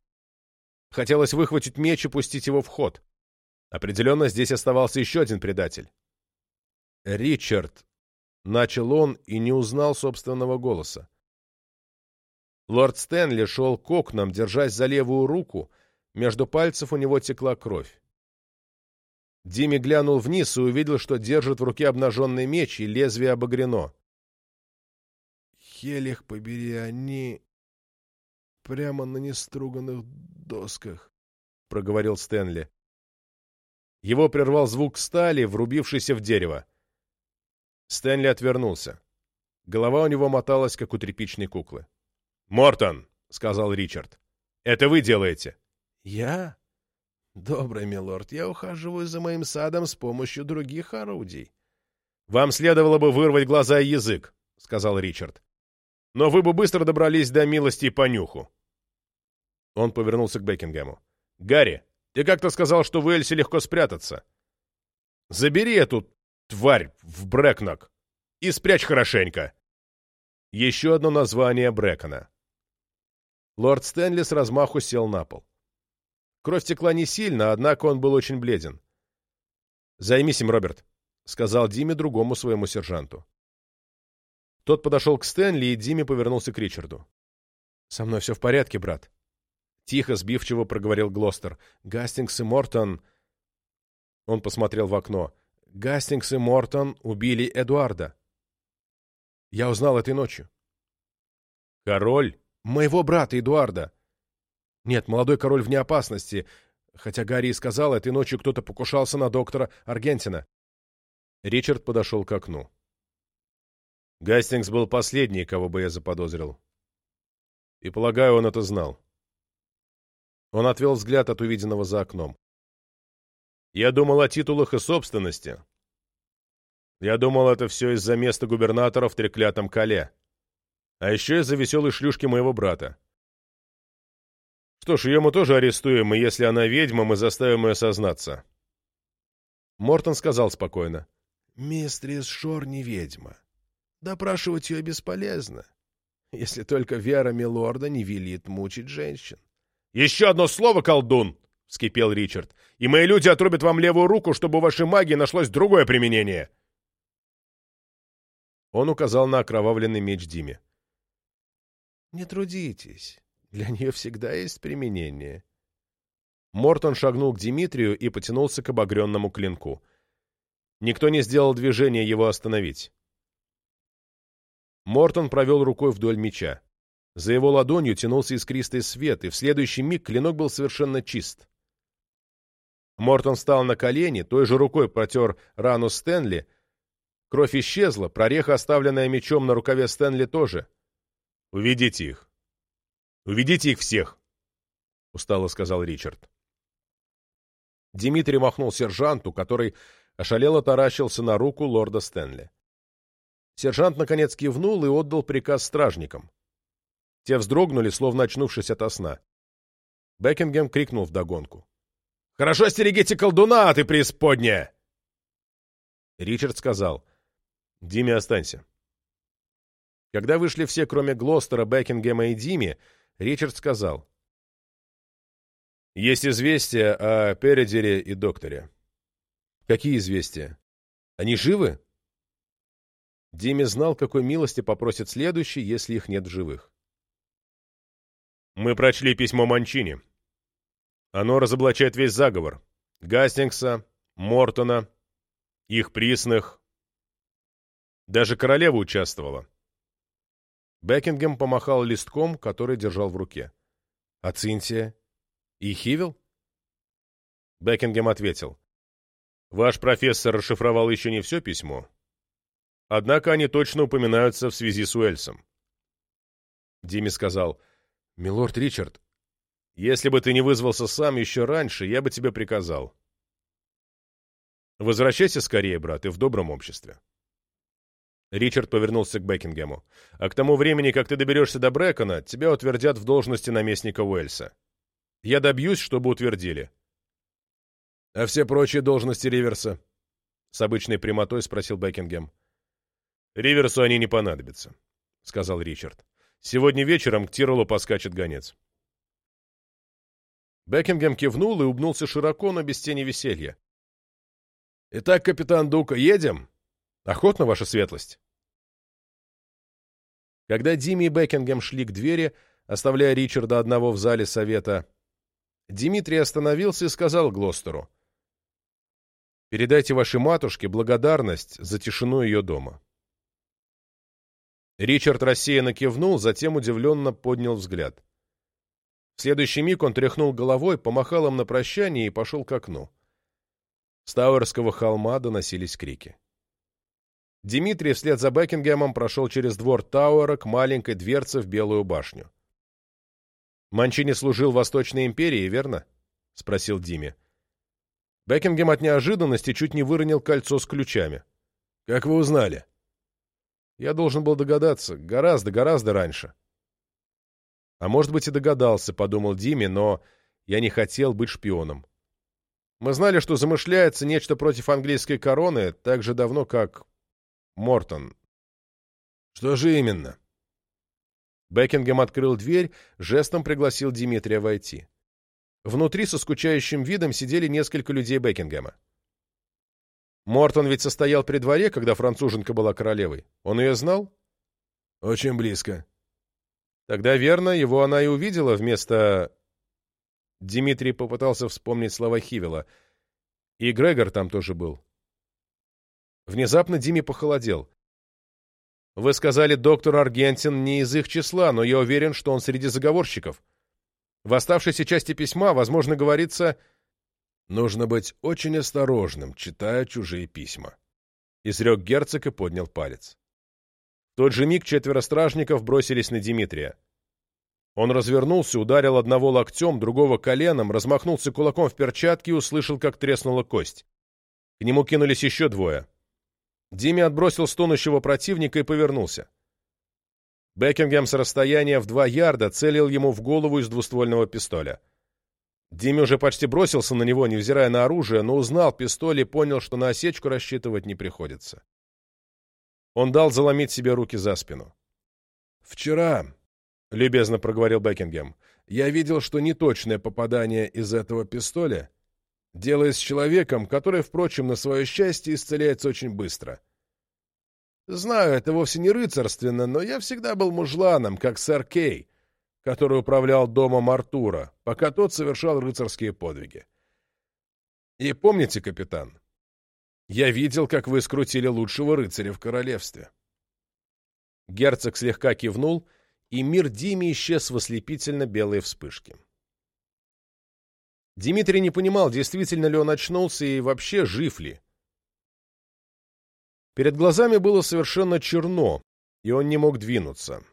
Хотелось выхватить меч и пустить его в ход. Определенно, здесь оставался еще один предатель. «Ричард», — начал он и не узнал собственного голоса. Лорд Стэнли шел к окнам, держась за левую руку, между пальцев у него текла кровь. Дими глянул вниз и увидел, что держит в руке обнаженный меч, и лезвие обогрено. «Хелих побери, они прямо на неструганных досках», — проговорил Стэнли. Его прервал звук стали, врубившийся в дерево. Стэнли отвернулся. Голова у него моталась, как у тряпичной куклы. «Мортон!» — сказал Ричард. «Это вы делаете?» «Я? Добрый милорд, я ухаживаю за моим садом с помощью других орудий». «Вам следовало бы вырвать глаза и язык», — сказал Ричард. «Но вы бы быстро добрались до милости и понюху». Он повернулся к Бекингему. «Гарри, ты как-то сказал, что в Эльсе легко спрятаться. Забери эту тварь в Брэкнок и спрячь хорошенько. Еще одно название Брэкона. Лорд Стэнли с размаху сел на пол. Кровь текла не сильно, однако он был очень бледен. «Займись им, Роберт», — сказал Диме другому своему сержанту. Тот подошел к Стэнли, и Диме повернулся к Ричарду. «Со мной все в порядке, брат». Тихо, сбивчиво проговорил Глостер. «Гастингс и Мортон...» Он посмотрел в окно. Гастингс и Мортон убили Эдуарда. Я узнал этой ночью. Король? Моего брата Эдуарда. Нет, молодой король вне опасности, хотя Гарри и сказал, этой ночью кто-то покушался на доктора Аргентина. Ричард подошел к окну. Гастингс был последний, кого бы я заподозрил. И, полагаю, он это знал. Он отвел взгляд от увиденного за окном. Я думал о титулах и собственности. Я думал, это все из-за места губернатора в треклятом коле. А еще из-за веселой шлюшки моего брата. Что ж, ее мы тоже арестуем, и если она ведьма, мы заставим ее сознаться. Мортон сказал спокойно. «Мистрис Шор не ведьма. Допрашивать ее бесполезно, если только вера Милорда не велит мучить женщин. «Еще одно слово, колдун!» — вскипел Ричард. «И мои люди отрубят вам левую руку, чтобы у вашей магии нашлось другое применение!» Он указал на окровавленный меч Диме. «Не трудитесь. Для нее всегда есть применение». Мортон шагнул к Димитрию и потянулся к обогренному клинку. Никто не сделал движения его остановить. Мортон провел рукой вдоль меча. За его ладонью тянулся искристый свет, и в следующий миг клинок был совершенно чист. Мортон встал на колени, той же рукой протер рану Стэнли. Кровь исчезла, прореха, оставленная мечом на рукаве Стэнли, тоже. «Уведите их. Уведите их всех», — устало сказал Ричард. Дмитрий махнул сержанту, который ошалело таращился на руку лорда Стэнли. Сержант, наконец, кивнул и отдал приказ стражникам. Те вздрогнули, словно очнувшись ото сна. Бекингем крикнул вдогонку. «Хорошо стерегите колдуна, ты преисподняя!» Ричард сказал. «Диме, останься». Когда вышли все, кроме Глостера, Бекингема и Дими, Ричард сказал. «Есть известия о Передере и докторе». «Какие известия? Они живы?» Диме знал, какой милости попросит следующий, если их нет в живых. «Мы прочли письмо Манчини. Оно разоблачает весь заговор. Гастингса, Мортона, их присных. Даже королева участвовала». Бекингем помахал листком, который держал в руке. «А Цинтия? И Хивил?» Бекингем ответил. «Ваш профессор расшифровал еще не все письмо, Однако они точно упоминаются в связи с Уэльсом. Дими сказал, «Милорд Ричард, если бы ты не вызвался сам еще раньше, я бы тебе приказал. Возвращайся скорее, брат, и в добром обществе». Ричард повернулся к Бекингему. «А к тому времени, как ты доберешься до Брэкона, тебя утвердят в должности наместника Уэльса. Я добьюсь, чтобы утвердили». «А все прочие должности Риверса?» — с обычной прямотой спросил Бекингем. «Риверсу они не понадобятся», — сказал Ричард. «Сегодня вечером к Тиролу поскачет гонец». Бекингем кивнул и убнулся широко, но без тени веселья. «Итак, капитан Дука, едем?» «Охотно, ваша светлость». Когда Дими и Бекингем шли к двери, оставляя Ричарда одного в зале совета, Дмитрий остановился и сказал Глостеру. «Передайте вашей матушке благодарность за тишину ее дома». Ричард рассеянно кивнул, затем удивленно поднял взгляд. В следующий миг он тряхнул головой, помахал им на прощание и пошел к окну. С Тауэрского холма доносились крики. Дмитрий вслед за Бекингемом прошел через двор Тауэра к маленькой дверце в Белую башню. «Манчини служил Восточной империи, верно?» — спросил Диме. Бекингем от неожиданности чуть не выронил кольцо с ключами. «Как вы узнали?» Я должен был догадаться. Гораздо, гораздо раньше. А может быть и догадался, подумал Диме, но я не хотел быть шпионом. Мы знали, что замышляется нечто против английской короны так же давно, как Мортон. Что же именно? Бекингем открыл дверь, жестом пригласил Дмитрия войти. Внутри со скучающим видом сидели несколько людей Бекингема. Мортон ведь состоял при дворе, когда француженка была королевой. Он ее знал? Очень близко. Тогда верно, его она и увидела вместо... Дмитрий попытался вспомнить слова Хивела. И Грегор там тоже был. Внезапно Диме похолодел. Вы сказали, доктор Аргентин не из их числа, но я уверен, что он среди заговорщиков. В оставшейся части письма, возможно, говорится Нужно быть очень осторожным, читая чужие письма. Изрек герцог и поднял палец. Тот же миг четверо стражников бросились на Дмитрия. Он развернулся, ударил одного локтем, другого коленом, размахнулся кулаком в перчатке и услышал, как треснула кость. К нему кинулись еще двое. Диме отбросил стонущего противника и повернулся. Бекингем с расстояния в два ярда целил ему в голову из двуствольного пистоля. Диме уже почти бросился на него, невзирая на оружие, но узнал пистоль и понял, что на осечку рассчитывать не приходится. Он дал заломить себе руки за спину. «Вчера», — любезно проговорил Бекингем, — Я видел, что неточное попадание из этого пистоля делает с человеком, который, впрочем, на свое счастье исцеляется очень быстро. Знаю, это вовсе не рыцарственно, но я всегда был мужланом, как сэр Кей, который управлял домом Артура, пока тот совершал рыцарские подвиги. И помните, капитан, я видел, как вы скрутили лучшего рыцаря в королевстве. Герцог слегка кивнул, и мир Диме исчез в ослепительно белой вспышке. Дмитрий не понимал, действительно ли он очнулся и вообще жив ли. Перед глазами было совершенно черно, и он не мог двинуться.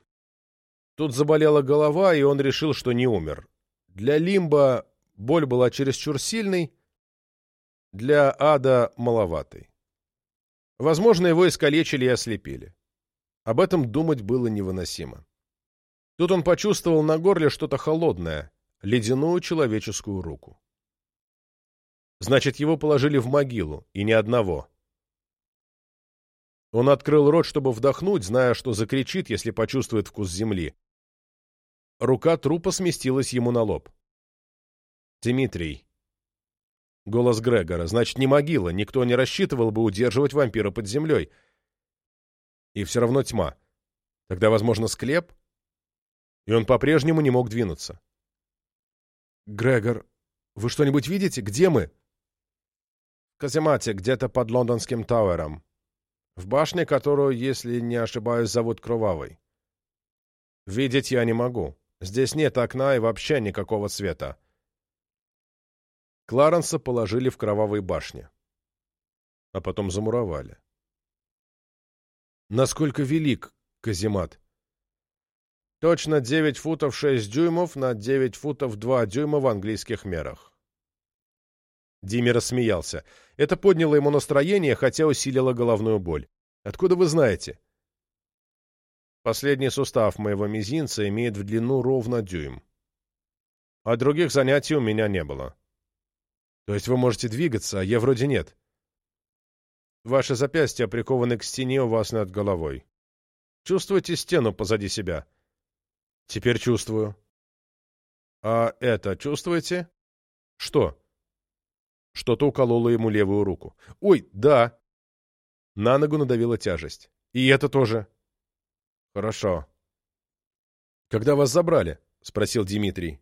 Тут заболела голова, и он решил, что не умер. Для Лимба боль была чересчур сильной, для ада маловатой. Возможно, его искалечили и ослепили. Об этом думать было невыносимо. Тут он почувствовал на горле что-то холодное, ледяную человеческую руку. Значит, его положили в могилу, и ни одного. Он открыл рот, чтобы вдохнуть, зная, что закричит, если почувствует вкус земли. Рука трупа сместилась ему на лоб. «Дмитрий». Голос Грегора. «Значит, не могила. Никто не рассчитывал бы удерживать вампира под землей. И все равно тьма. Тогда, возможно, склеп?» И он по-прежнему не мог двинуться. «Грегор, вы что-нибудь видите? Где мы?» «В каземате, где-то под лондонским Тауэром. В башне, которую, если не ошибаюсь, зовут Кровавой. Видеть я не могу. Здесь нет окна и вообще никакого света. Кларенса положили в кровавой башне. А потом замуровали. Насколько велик каземат? Точно 9 футов 6 дюймов на 9 футов 2 дюйма в английских мерах. Дими рассмеялся. Это подняло ему настроение, хотя усилило головную боль. «Откуда вы знаете?» Последний сустав моего мизинца имеет в длину ровно дюйм. А других занятий у меня не было. То есть вы можете двигаться, а я вроде нет. Ваши запястья прикованы к стене у вас над головой. Чувствуете стену позади себя? Теперь чувствую. А это чувствуете? Что? Что-то укололо ему левую руку. Ой, да. На ногу надавила тяжесть. И это тоже. «Хорошо». «Когда вас забрали?» — спросил Дмитрий.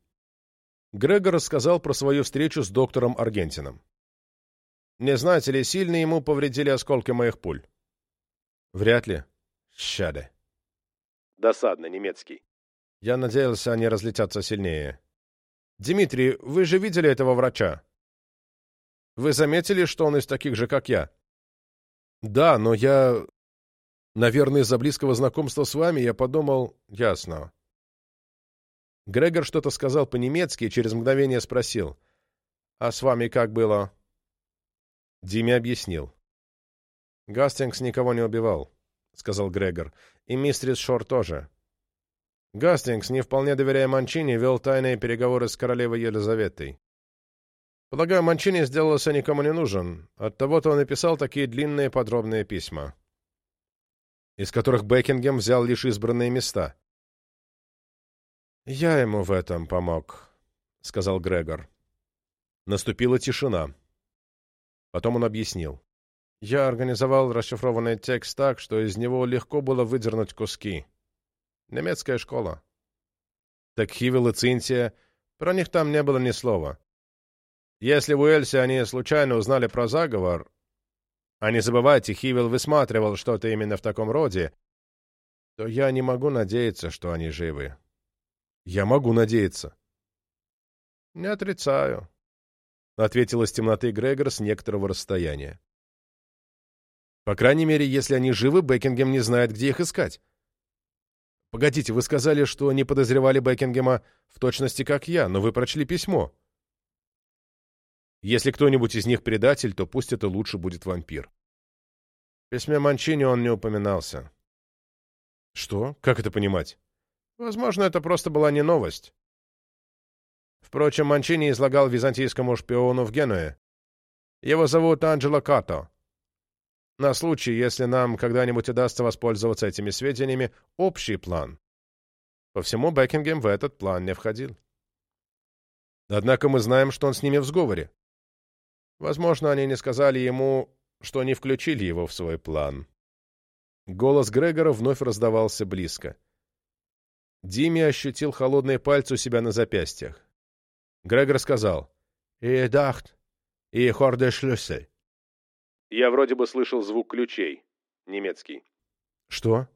Грегор рассказал про свою встречу с доктором Аргентином. «Не знаете ли, сильно ему повредили осколки моих пуль?» «Вряд ли. Щаде». «Досадно, немецкий». «Я надеялся, они разлетятся сильнее». «Дмитрий, вы же видели этого врача?» «Вы заметили, что он из таких же, как я?» «Да, но я Наверное, из-за близкого знакомства с вами я подумал... Ясно. Грегор что-то сказал по-немецки и через мгновение спросил. «А с вами как было?» Диме объяснил. «Гастингс никого не убивал», — сказал Грегор. «И мистерис Шор тоже». Гастингс, не вполне доверяя Манчини, вел тайные переговоры с королевой Елизаветой. Полагаю, Манчини сделался никому не нужен. Оттого-то он и писал такие длинные подробные письма из которых Бекингем взял лишь избранные места. «Я ему в этом помог», — сказал Грегор. Наступила тишина. Потом он объяснил. «Я организовал расшифрованный текст так, что из него легко было выдернуть куски. Немецкая школа». Так Хивил и Цинтия, про них там не было ни слова. Если в Уэльсе они случайно узнали про заговор, а не забывайте, Хивил высматривал что-то именно в таком роде, то я не могу надеяться, что они живы. Я могу надеяться. Не отрицаю, — ответил из темноты Грегор с некоторого расстояния. По крайней мере, если они живы, Бекингем не знает, где их искать. Погодите, вы сказали, что не подозревали Бекингема в точности, как я, но вы прочли письмо. Если кто-нибудь из них предатель, то пусть это лучше будет вампир. В письме Манчини он не упоминался. Что? Как это понимать? Возможно, это просто была не новость. Впрочем, Манчини излагал византийскому шпиону в Генуе. Его зовут Анджело Като. На случай, если нам когда-нибудь удастся воспользоваться этими сведениями, общий план. По всему Бекингем в этот план не входил. Однако мы знаем, что он с ними в сговоре. Возможно, они не сказали ему, что не включили его в свой план. Голос Грегора вновь раздавался близко. Дими ощутил холодные пальцы у себя на запястьях. Грегор сказал «И дахт, и хорде шлюссель». Я вроде бы слышал звук ключей. Немецкий. «Что?»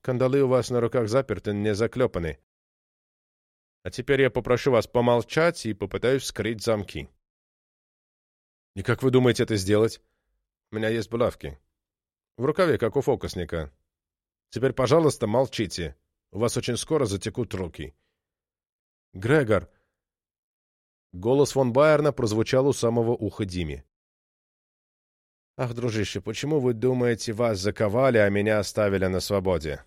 «Кандалы у вас на руках заперты, не заклепаны. А теперь я попрошу вас помолчать и попытаюсь вскрыть замки». «И как вы думаете это сделать?» «У меня есть булавки. В рукаве, как у фокусника. Теперь, пожалуйста, молчите. У вас очень скоро затекут руки». «Грегор!» Голос фон Байерна прозвучал у самого уха Дими. «Ах, дружище, почему вы думаете, вас заковали, а меня оставили на свободе?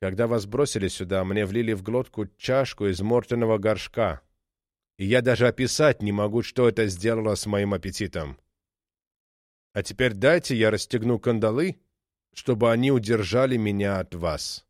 Когда вас бросили сюда, мне влили в глотку чашку из мортенного горшка, и я даже описать не могу, что это сделало с моим аппетитом. А теперь дайте я расстегну кандалы, чтобы они удержали меня от вас».